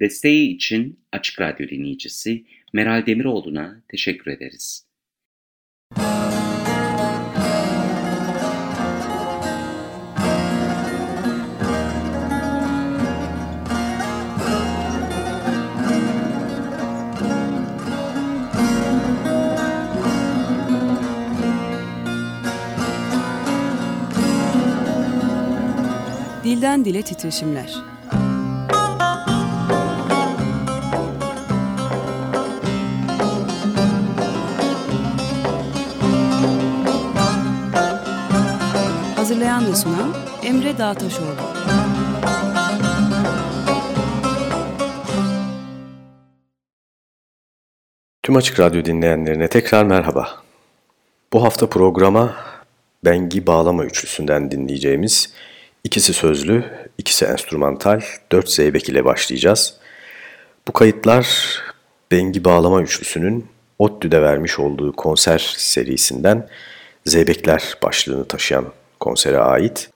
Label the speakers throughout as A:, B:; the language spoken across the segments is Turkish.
A: Desteği için Açık Radyo dinleyicisi Meral Demiroğlu'na teşekkür ederiz.
B: Dilden Dile Titreşimler Hazırlayan ve sunan Emre Dağtaşoğlu.
C: Tüm Açık Radyo dinleyenlerine tekrar merhaba. Bu hafta programa Bengi Bağlama Üçlüsü'nden dinleyeceğimiz ikisi sözlü, ikisi enstrümantal, dört zeybek ile başlayacağız. Bu kayıtlar Bengi Bağlama Üçlüsü'nün ODTÜ'de vermiş olduğu konser serisinden Zeybekler başlığını taşıyan konsere ait.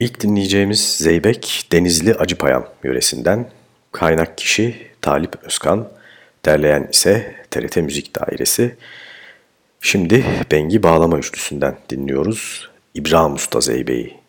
C: İlk dinleyeceğimiz Zeybek Denizli Acıpayam yöresinden. Kaynak kişi Talip Özkan, derleyen ise TRT Müzik Dairesi. Şimdi Bengi Bağlama Üçlüsü'nden dinliyoruz İbrahim Usta Zeybe'yi.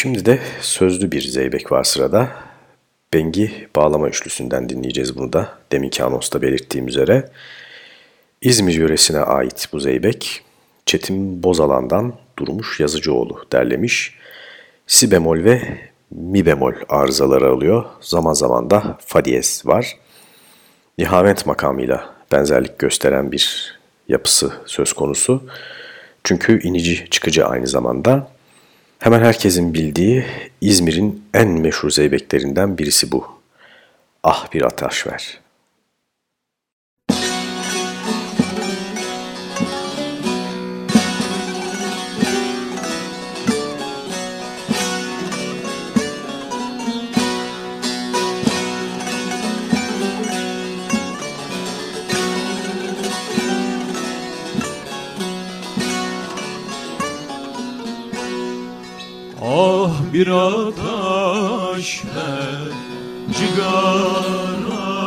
C: Şimdi de sözlü bir zeybek var sırada. Bengi bağlama üçlüsünden dinleyeceğiz bunu da. Deminki anosta belirttiğim üzere. İzmir yöresine ait bu zeybek. Çetin Bozalan'dan Durmuş Yazıcıoğlu derlemiş. Si bemol ve mi bemol arızaları alıyor. Zaman zaman da fa diyez var. Nihamet makamıyla benzerlik gösteren bir yapısı söz konusu. Çünkü inici çıkıcı aynı zamanda. Hemen herkesin bildiği İzmir'in en meşhur zeybeklerinden birisi bu. Ah bir ataş ver.
D: Ah bir ataş ver cigaramı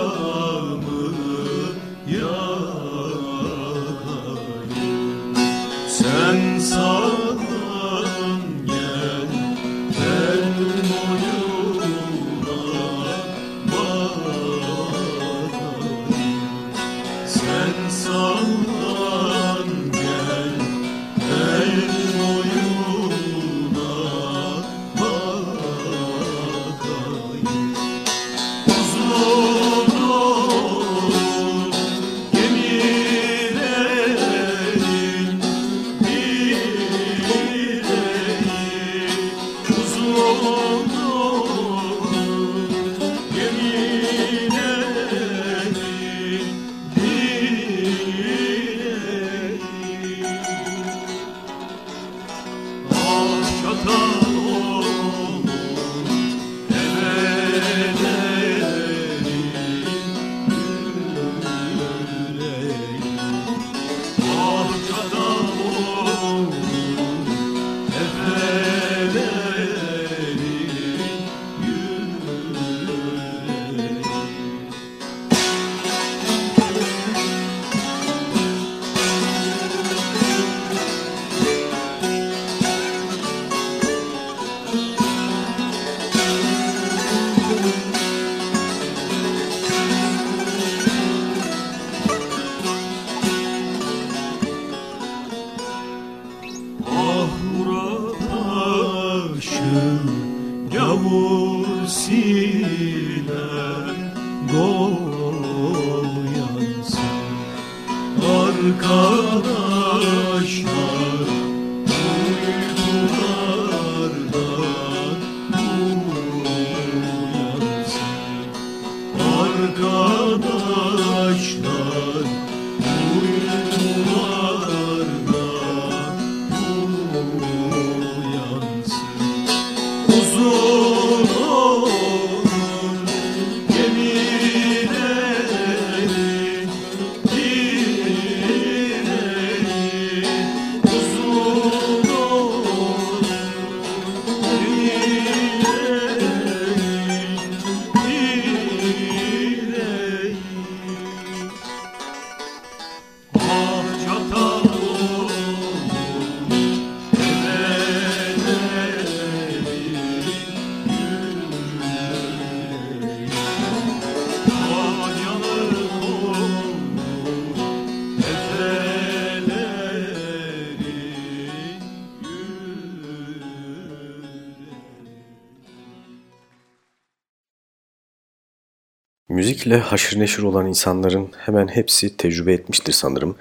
C: Müzikle haşır neşir olan insanların hemen hepsi tecrübe etmiştir sanırım.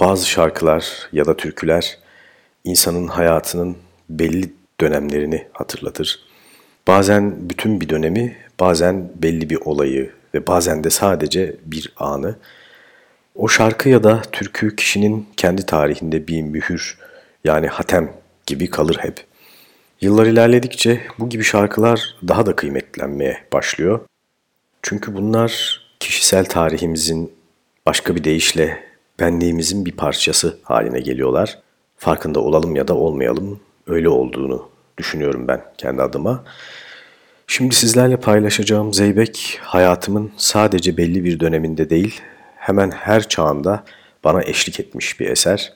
C: Bazı şarkılar ya da türküler insanın hayatının belli dönemlerini hatırlatır. Bazen bütün bir dönemi, bazen belli bir olayı ve bazen de sadece bir anı. O şarkı ya da türkü kişinin kendi tarihinde bir mühür yani hatem gibi kalır hep. Yıllar ilerledikçe bu gibi şarkılar daha da kıymetlenmeye başlıyor. Çünkü bunlar kişisel tarihimizin başka bir deyişle benliğimizin bir parçası haline geliyorlar. Farkında olalım ya da olmayalım öyle olduğunu düşünüyorum ben kendi adıma. Şimdi sizlerle paylaşacağım Zeybek hayatımın sadece belli bir döneminde değil, hemen her çağında bana eşlik etmiş bir eser.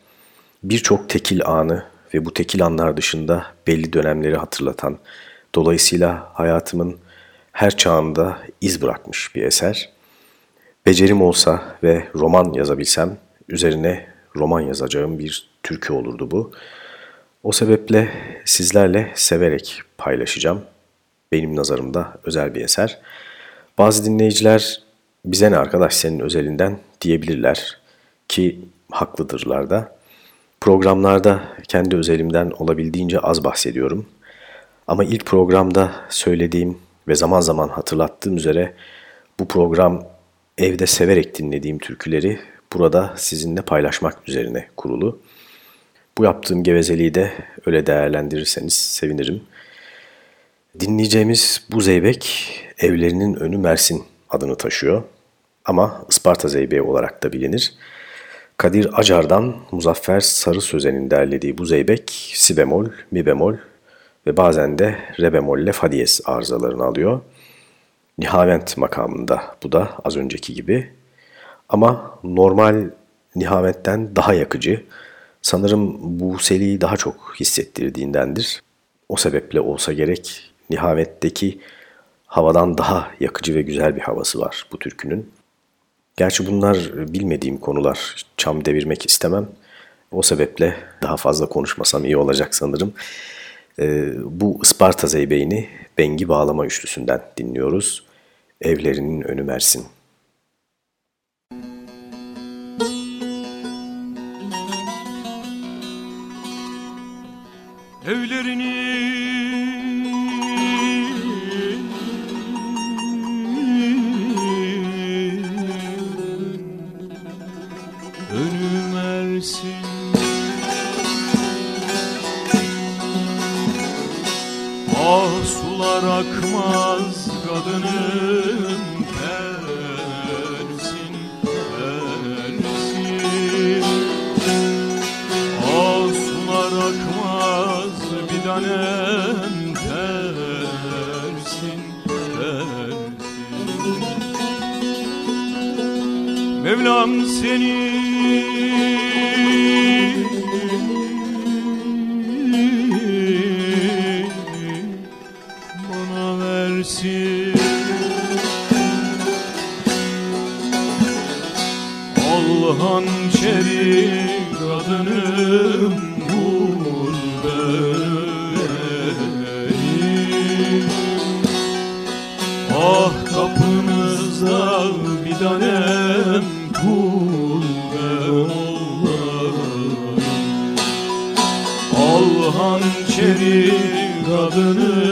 C: Birçok tekil anı ve bu tekil anlar dışında belli dönemleri hatırlatan, dolayısıyla hayatımın her çağında iz bırakmış bir eser. Becerim olsa ve roman yazabilsem üzerine roman yazacağım bir türkü olurdu bu. O sebeple sizlerle severek paylaşacağım. Benim nazarımda özel bir eser. Bazı dinleyiciler bize ne arkadaş senin özelinden diyebilirler ki haklıdırlar da. Programlarda kendi özelimden olabildiğince az bahsediyorum. Ama ilk programda söylediğim ve zaman zaman hatırlattığım üzere Bu program evde severek dinlediğim türküleri burada sizinle paylaşmak üzerine kurulu. Bu yaptığım gevezeliği de öyle değerlendirirseniz sevinirim. Dinleyeceğimiz bu zeybek evlerinin önü Mersin adını taşıyor ama Isparta zeybeği olarak da bilinir. Kadir Acar'dan Muzaffer Sarı Sözen'in derlediği bu zeybek si bemol, mi bemol ve bazen de re bemol ile fa diyez arızalarını alıyor. Nihavent makamında bu da az önceki gibi. Ama normal nihavetten daha yakıcı. Sanırım bu seliği daha çok hissettirdiğindendir. O sebeple olsa gerek nihavetteki havadan daha yakıcı ve güzel bir havası var bu türkünün. Gerçi bunlar bilmediğim konular. Çam devirmek istemem. O sebeple daha fazla konuşmasam iyi olacak sanırım. Ee, bu Isparta Zeybeğini Bengi Bağlama Üçlüsü'nden dinliyoruz. Evlerinin önü Mersin.
D: Akmaz kadının tersin tersin Ah sular akmaz bir tanem tersin tersin Mevlam seni kadınım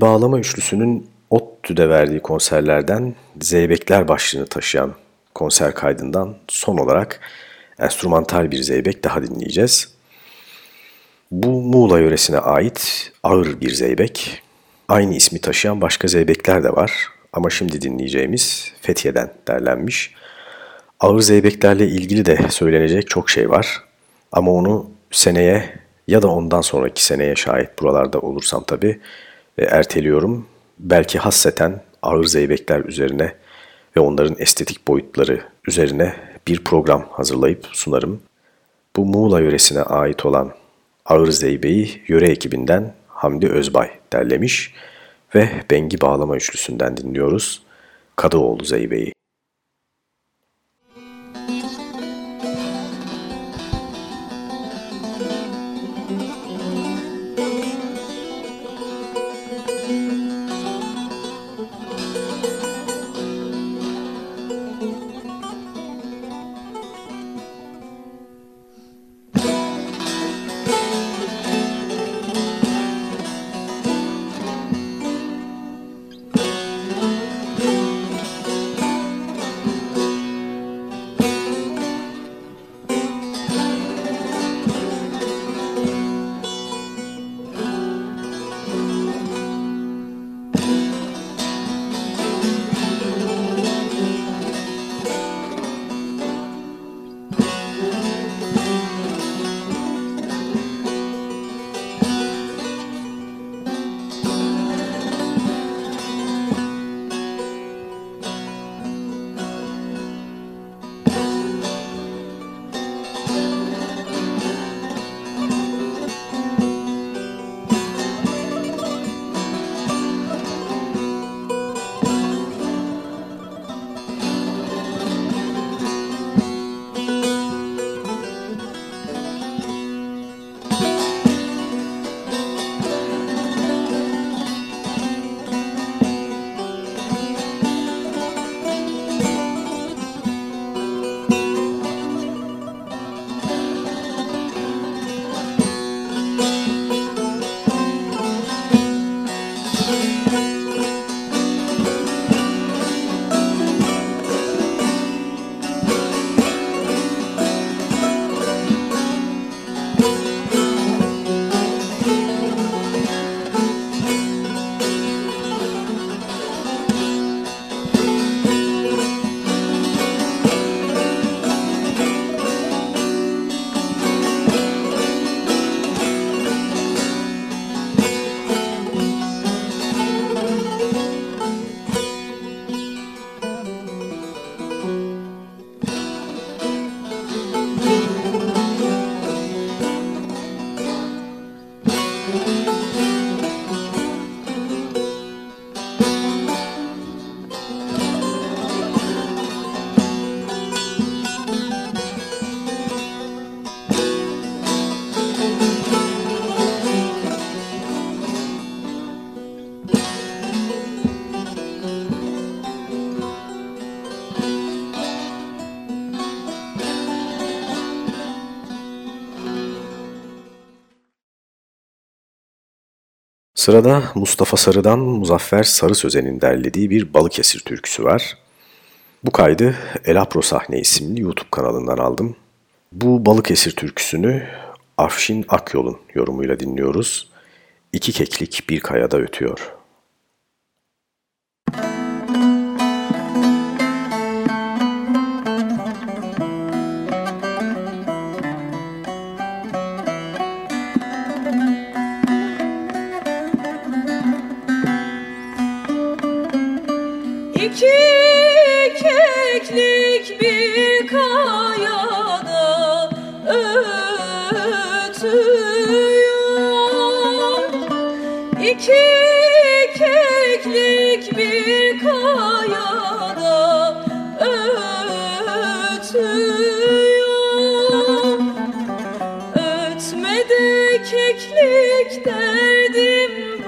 C: Bağlama Üçlüsü'nün ODTÜ'de verdiği konserlerden Zeybekler başlığını taşıyan konser kaydından son olarak enstrümantal bir zeybek daha dinleyeceğiz. Bu Muğla yöresine ait ağır bir zeybek. Aynı ismi taşıyan başka zeybekler de var ama şimdi dinleyeceğimiz Fethiye'den derlenmiş. Ağır zeybeklerle ilgili de söylenecek çok şey var ama onu seneye ya da ondan sonraki seneye şayet buralarda olursam tabii e, erteliyorum. Belki hasseten ağır zeybekler üzerine ve onların estetik boyutları üzerine bir program hazırlayıp sunarım. Bu Muğla yöresine ait olan Ağır Zeybe'yi yöre ekibinden Hamdi Özbay derlemiş ve Bengi Bağlama Üçlüsü'nden dinliyoruz Kadıoğlu Zeybe'yi. Sırada Mustafa Sarı'dan Muzaffer Sarı Sözen'in derlediği bir Balıkesir türküsü var. Bu kaydı Elapro Sahne isimli YouTube kanalından aldım. Bu Balıkesir türküsünü Afşin Akyol'un yorumuyla dinliyoruz. İki keklik bir kayada ötüyor.
E: Derdim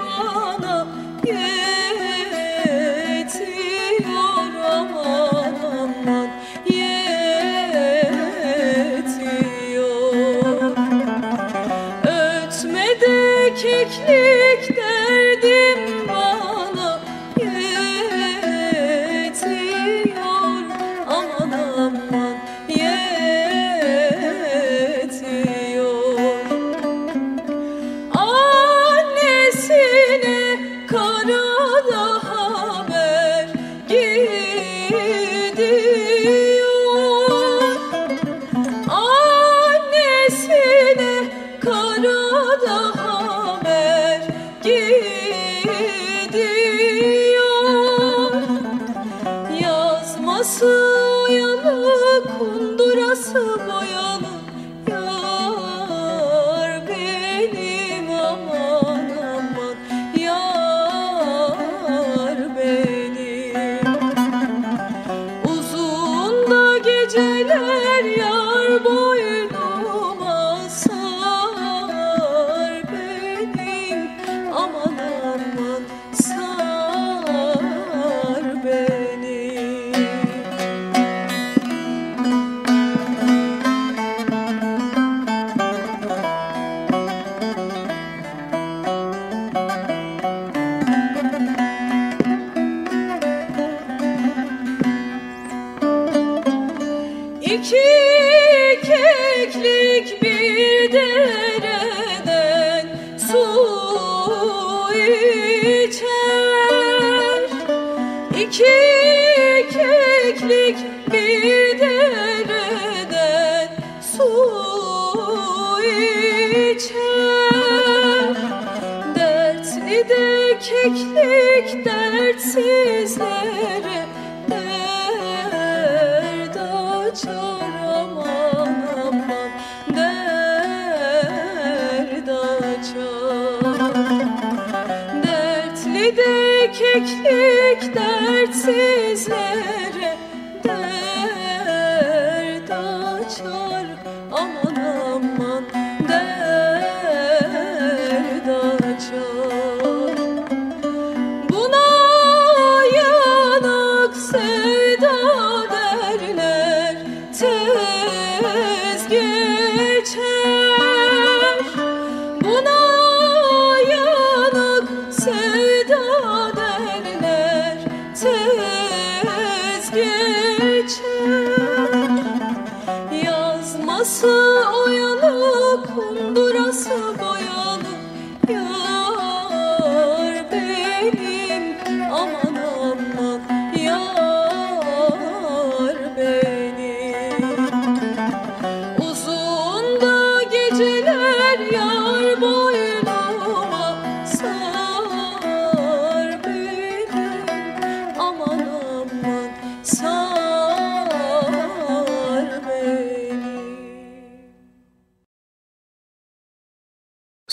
E: keklik bir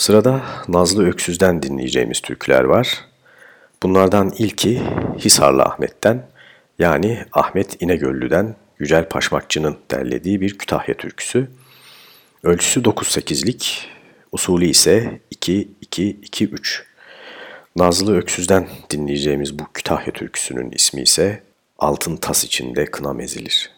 C: Sırada Nazlı Öksüz'den dinleyeceğimiz türküler var. Bunlardan ilki Hisarlı Ahmet'ten yani Ahmet İnegöllü'den Yücel Paşmakçı'nın derlediği bir Kütahya türküsü. Ölçüsü 9-8'lik, usulü ise 2-2-2-3. Nazlı Öksüz'den dinleyeceğimiz bu Kütahya türküsünün ismi ise Altın Tas içinde kınam ezilir.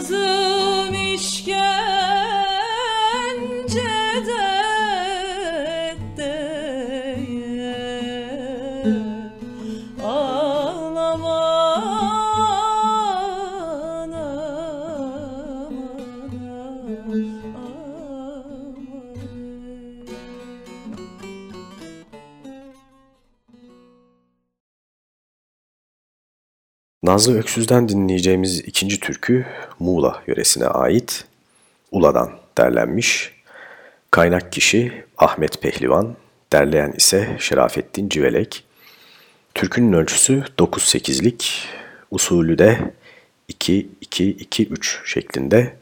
F: Sazım işkence
E: Nazlı Öksüz'den dinleyeceğimiz ikinci türkü Muğla yöresine ait. Ula'dan derlenmiş. Kaynak kişi Ahmet Pehlivan, derleyen ise Şerafettin Civelek. Türkünün ölçüsü 9-8'lik, usulü de 2-2-2-3 şeklinde.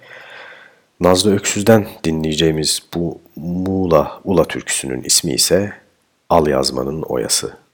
E: Nazlı Öksüz'den dinleyeceğimiz bu Muğla Ula türküsünün ismi ise Al Yazmanın Oyası.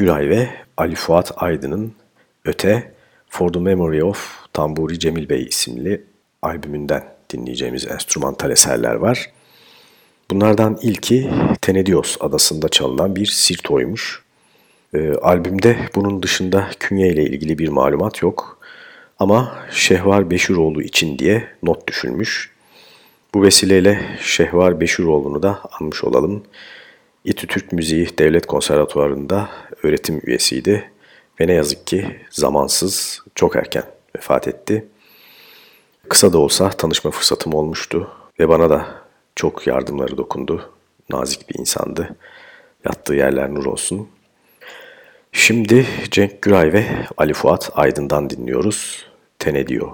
E: Güray ve Ali Fuat Aydın'ın Öte For the Memory of Tamburi Cemil Bey isimli albümünden dinleyeceğimiz enstrümantal eserler var. Bunlardan ilki Tenedios adasında çalınan bir sirtoymuş. E, albümde bunun dışında künye ile ilgili bir malumat yok. Ama Şehvar Beşiroğlu için diye not düşülmüş.
C: Bu vesileyle Şehvar Beşiroğlu'nu da anmış olalım. İTÜ Türk Müziği Devlet Konservatuvarı'nda öğretim üyesiydi ve ne yazık ki zamansız, çok erken vefat etti. Kısa da olsa tanışma fırsatım olmuştu ve bana da çok yardımları dokundu. Nazik bir insandı. Yattığı yerler nur olsun. Şimdi Cenk Güray ve Ali Fuat Aydın'dan dinliyoruz. Tenediyor.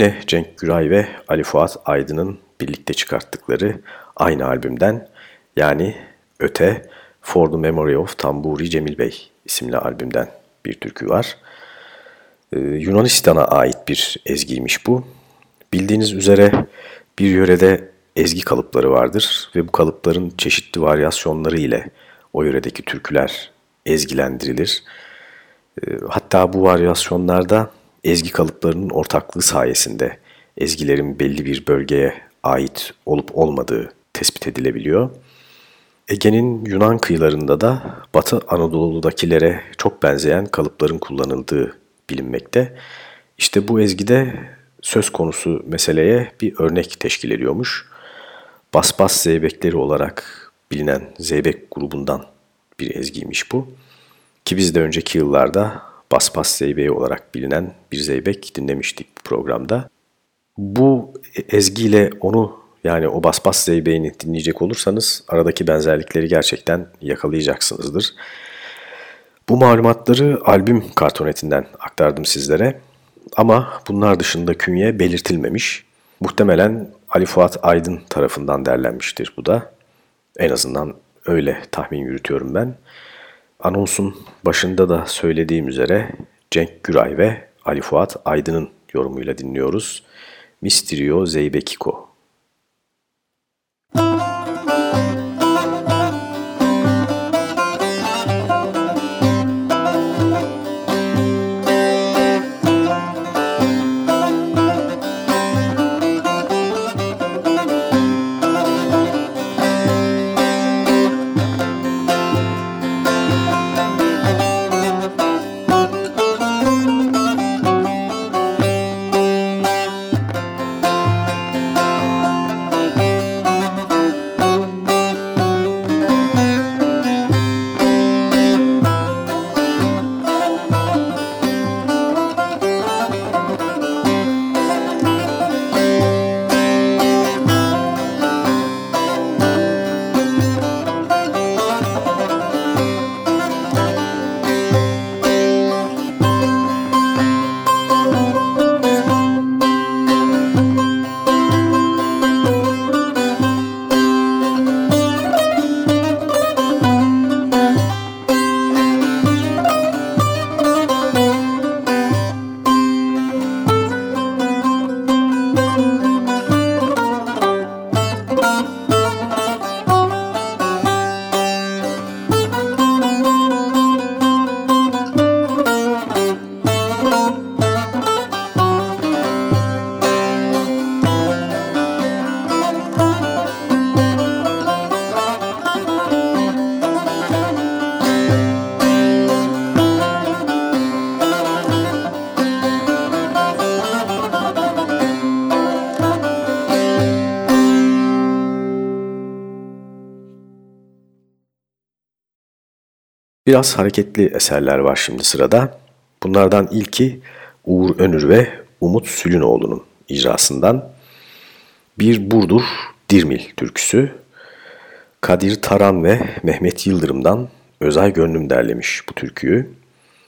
C: Yine Cenk Güray ve Ali Fuat Aydın'ın birlikte çıkarttıkları aynı albümden yani Öte For the Memory of Tamburi Cemil Bey isimli albümden bir türkü var. Ee, Yunanistan'a ait bir ezgiymiş bu. Bildiğiniz üzere bir yörede ezgi kalıpları vardır ve bu kalıpların çeşitli varyasyonları ile o yöredeki türküler ezgilendirilir. Ee, hatta bu varyasyonlarda ezgi kalıplarının ortaklığı sayesinde ezgilerin belli bir bölgeye ait olup olmadığı tespit edilebiliyor. Ege'nin Yunan kıyılarında da Batı Anadolu'dakilere çok benzeyen kalıpların kullanıldığı bilinmekte. İşte bu ezgide söz konusu meseleye bir örnek teşkil ediyormuş. Basbas zeybekleri olarak bilinen zeybek grubundan bir ezgiymiş bu. Ki biz de önceki yıllarda Basbas Zeybeği olarak bilinen bir zeybek dinlemiştik bu programda. Bu ezgiyle onu yani o Basbas Zeybeğini dinleyecek olursanız aradaki benzerlikleri gerçekten yakalayacaksınızdır. Bu malumatları albüm kartonetinden aktardım sizlere ama bunlar dışında künye belirtilmemiş. Muhtemelen Ali Fuat Aydın tarafından derlenmiştir bu da. En azından öyle tahmin yürütüyorum ben. Anonsun başında da söylediğim üzere Cenk Güray ve Ali Fuat Aydın'ın yorumuyla dinliyoruz. Misterio Zeybekiko. Biraz hareketli eserler var şimdi sırada. Bunlardan ilki Uğur Önür ve Umut Sülünoğlu'nun icrasından bir Burdur Dirmil türküsü. Kadir Taran ve Mehmet Yıldırım'dan Özay Gönlüm derlemiş bu türküyü.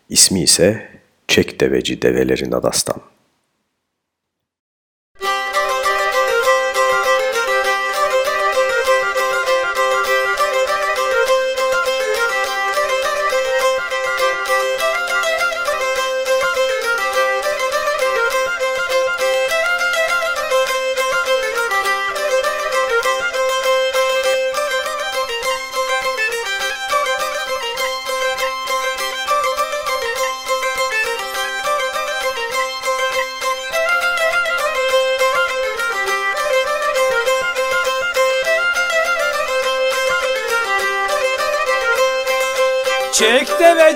C: İsmi ise Çek Deveci Develerin Adastan.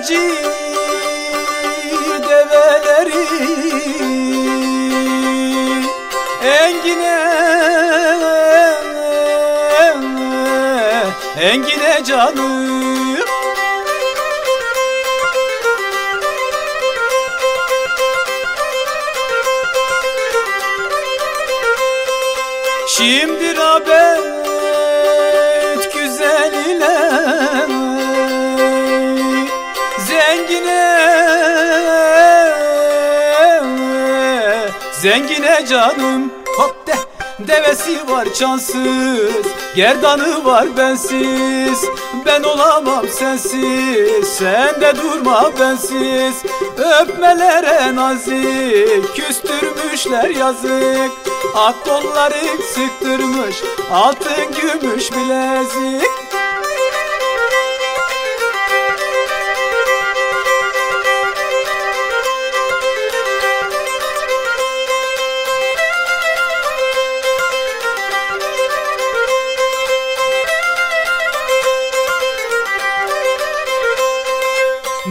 F: Çek canım Hop de. Devesi var cansız Gerdanı var bensiz. Ben olamam sensiz Sen de durma bensiz. Öpmelere nazik Küstürmüşler yazık. Ak kolları sıktırmış Altın gümüş bilezik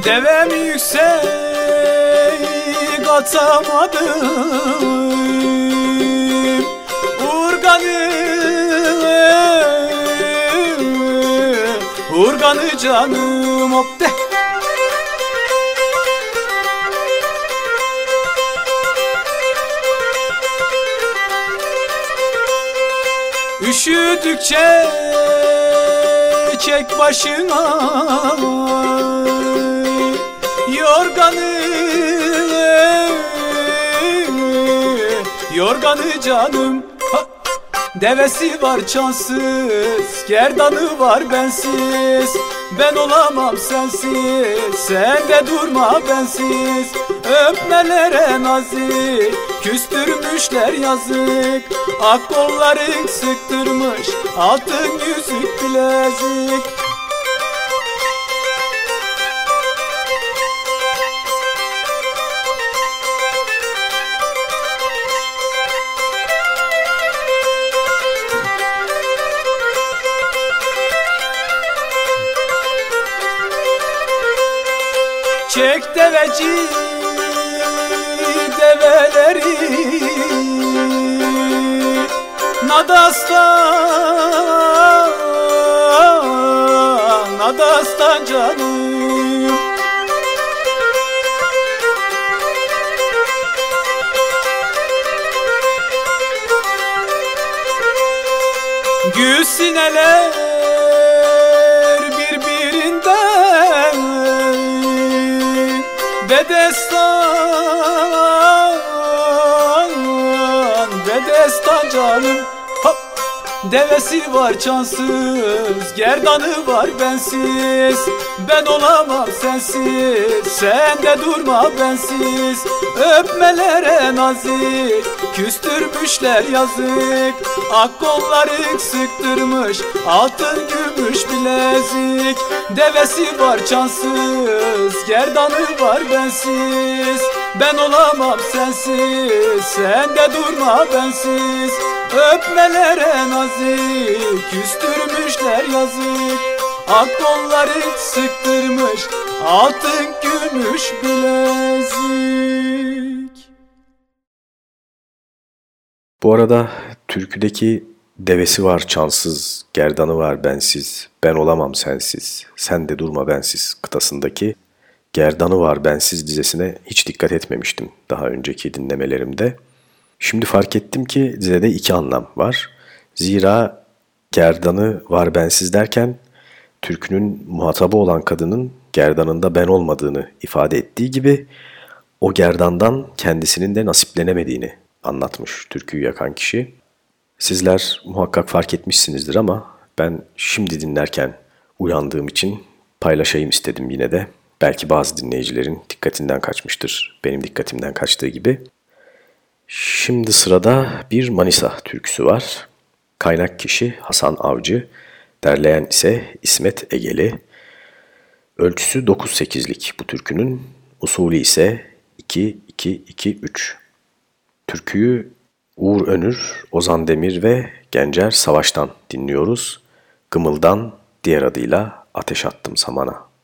F: Devem yüksek atamadım Urganı Urganı canım hop de Üşüdükçe çek başına Yorganı Yorganı canım! Devesi var çansız Gerdanı var bensiz. Ben olamam sensiz Sen de durma bensiz. Öpmelere nazik Küstürmüşler yazık. Ak kolları sıktırmış Altın yüzük bilezik Deveci develeri Nadastan Nadastan canım. Gül sineler Bedestan Bedestan canım. Hop Devesi var cansız Gerdanı var bensiz. Ben olamam sensiz Sen de durma bensiz. Öpmelere nazik Küstürmüşler yazık. Ak kolları sıktırmış Altın gümüş bilezik. Devesi var cansız Gerdanı var bensiz Ben olamam sensiz Sen de durma bensiz. Öpmelere nazik Küstürmüşler yazık. Ak kolları sıktırmış Altın gümüş bilezik
C: Bu arada türküdeki Devesi var çansız, gerdanı var bensiz, ben olamam sensiz, sen de durma bensiz kıtasındaki gerdanı var bensiz dizesine hiç dikkat etmemiştim daha önceki dinlemelerimde. Şimdi fark ettim ki dizede iki anlam var. Zira gerdanı var bensiz derken türkünün muhatabı olan kadının gerdanında ben olmadığını ifade ettiği gibi o gerdandan kendisinin de nasiplenemediğini anlatmış türküyü yakan kişi. Sizler muhakkak fark etmişsinizdir ama ben şimdi dinlerken uyandığım için paylaşayım istedim yine de. Belki bazı dinleyicilerin dikkatinden kaçmıştır, benim dikkatimden kaçtığı gibi. Şimdi sırada bir Manisa türküsü var. Kaynak kişi Hasan Avcı, derleyen ise İsmet Egeli. Ölçüsü 9-8'lik bu türkünün, usulü ise 2-2-2-3. Türküyü Uğur Önür, Ozan Demir ve Gencer Savaş'tan dinliyoruz. Gımıldan diğer adıyla Ateş Attım Samana.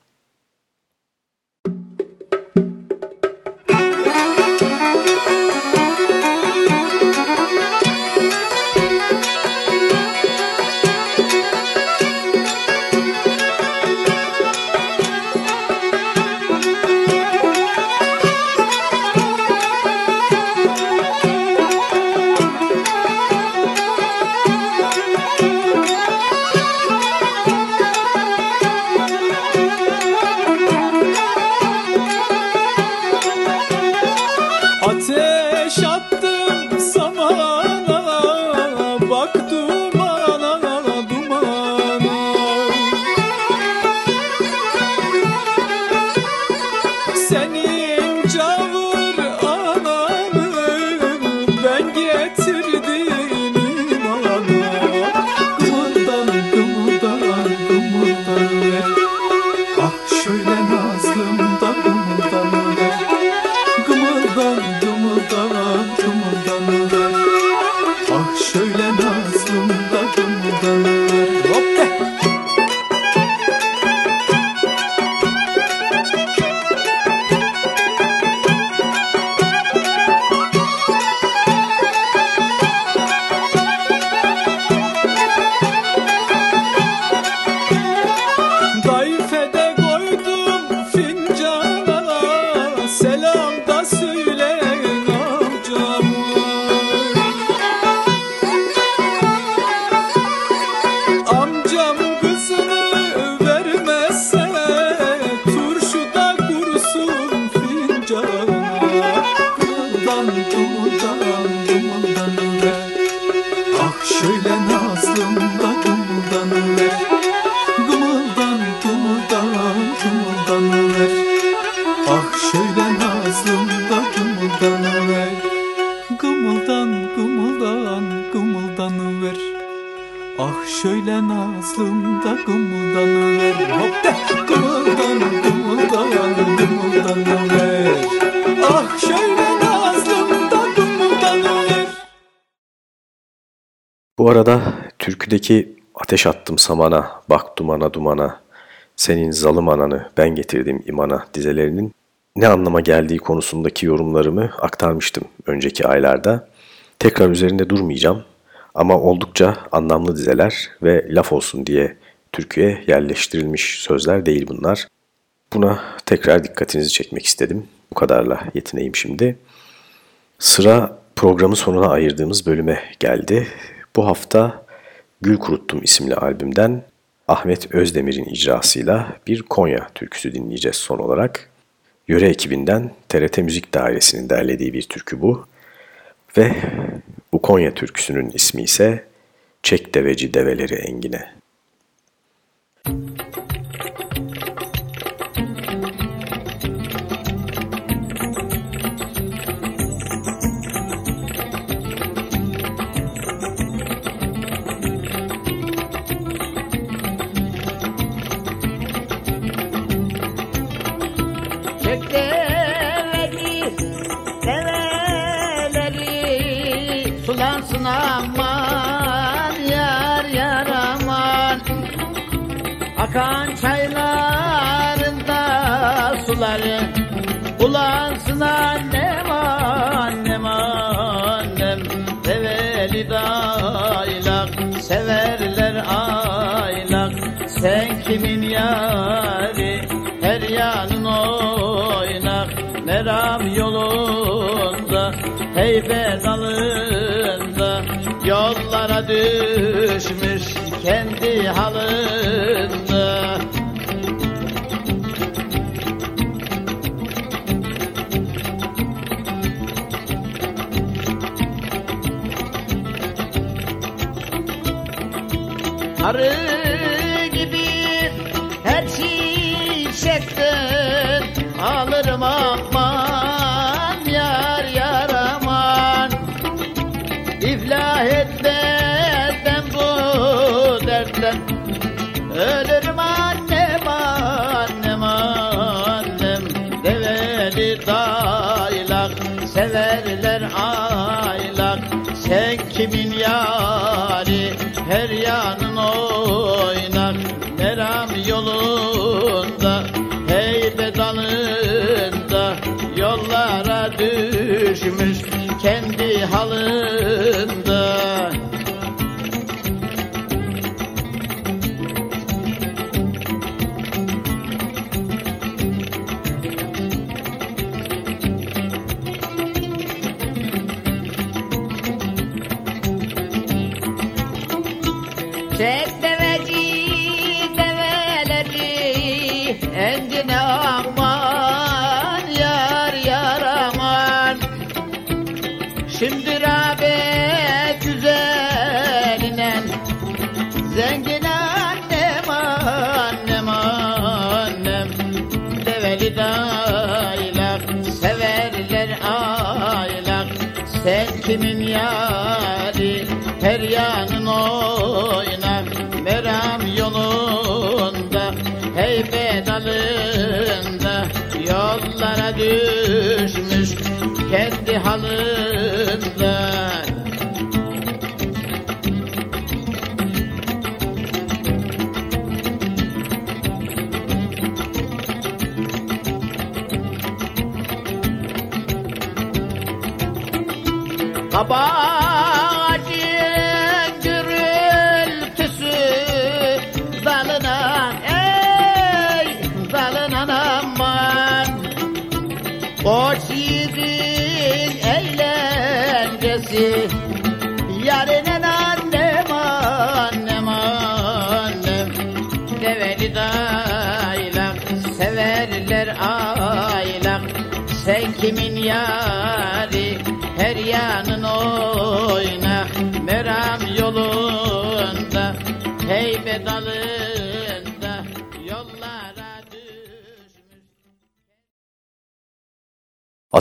C: Türküdeki ateş attım samana, bak dumana dumana, senin zalım ananı ben getirdim imana dizelerinin ne anlama geldiği konusundaki yorumlarımı aktarmıştım önceki aylarda. Tekrar üzerinde durmayacağım ama oldukça anlamlı dizeler ve laf olsun diye türküye yerleştirilmiş sözler değil bunlar. Buna tekrar dikkatinizi çekmek istedim. Bu kadarla yetineyim şimdi. Sıra programın sonuna ayırdığımız bölüme geldi. Bu hafta Gül Kuruttum isimli albümden Ahmet Özdemir'in icrasıyla bir Konya türküsü dinleyeceğiz son olarak. Yöre ekibinden TRT Müzik Dairesi'nin derlediği bir türkü bu. Ve bu Konya türküsünün ismi ise Çek Deveci Develeri Engine. Müzik
G: Akan çaylarında suları Bulansın annem annem annem Develi daylak severler aylak. Sen kimin yari Meram yolunda heybet dalında Yollara düşmüş kendi halında. Arı gibi her çiçekten alırım aman her yanın oynak Meram yolunda heybet dalında Yollara düşmüş kendi halında Çek düşmüş kendi halında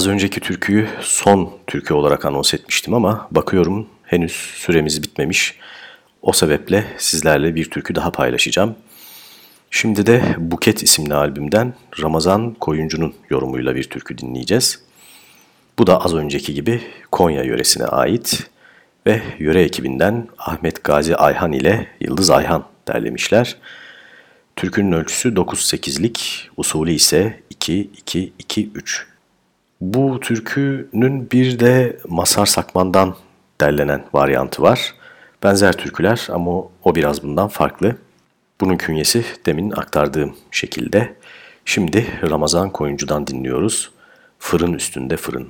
C: Az önceki türküyü son türkü olarak anons etmiştim ama bakıyorum henüz süremiz bitmemiş. O sebeple sizlerle bir türkü daha paylaşacağım. Şimdi de Buket isimli albümden Ramazan Koyuncu'nun yorumuyla bir türkü dinleyeceğiz. Bu da az önceki gibi Konya yöresine ait ve yöre ekibinden Ahmet Gazi Ayhan ile Yıldız Ayhan derlemişler. Türkünün ölçüsü 9-8'lik, usulü ise 2-2-2-3. Bu türkünün bir de Masar Sakman'dan derlenen varyantı var. Benzer türküler ama o biraz bundan farklı. Bunun künyesi demin aktardığım şekilde. Şimdi Ramazan Koyuncu'dan dinliyoruz. Fırın üstünde fırın.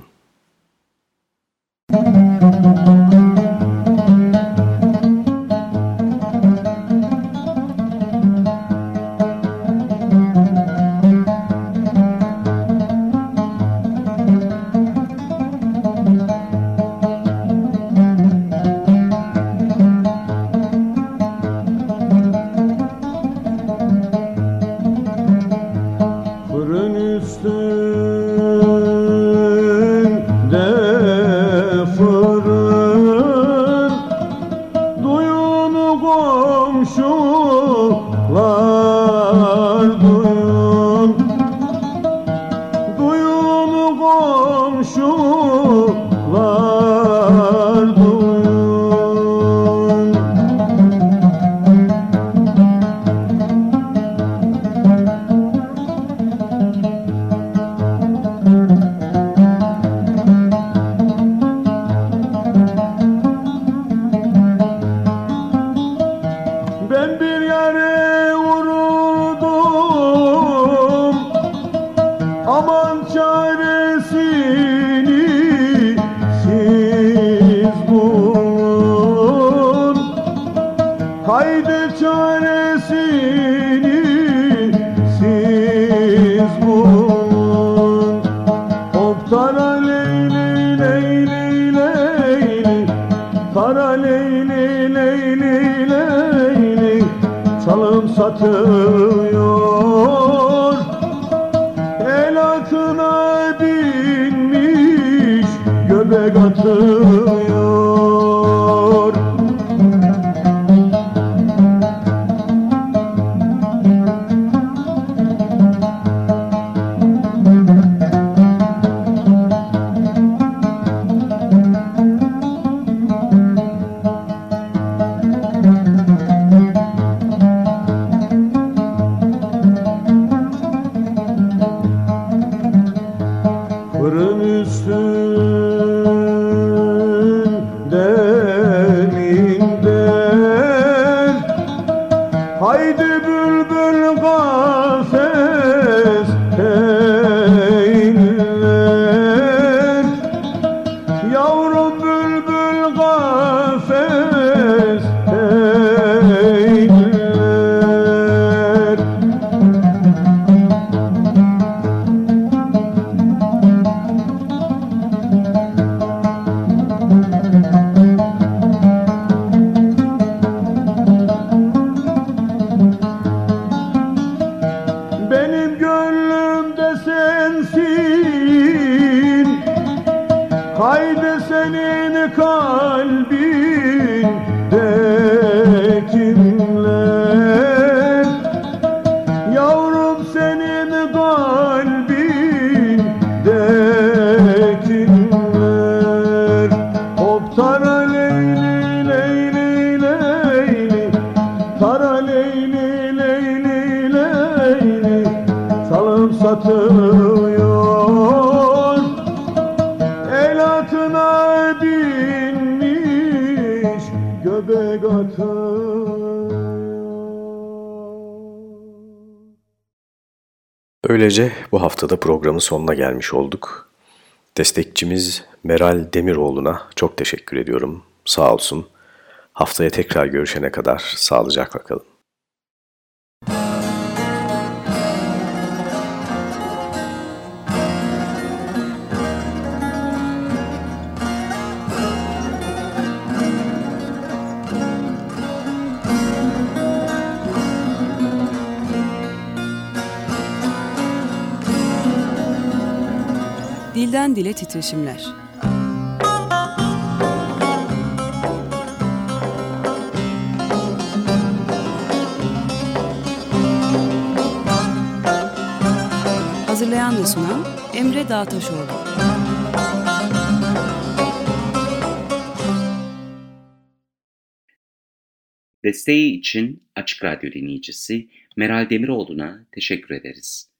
H: Senin
C: Böylece bu haftada programın sonuna gelmiş olduk. Destekçimiz Meral Demiroğlu'na çok teşekkür ediyorum. Sağ olsun. Haftaya tekrar görüşene kadar sağlıcakla kalın.
B: Dilden dile titreşimler. Hazırlayan ve sunan Emre Dağtaşoğlu.
A: Desteği için Açık Radyo dinleyicisi Meral Demiroğlu'na teşekkür ederiz.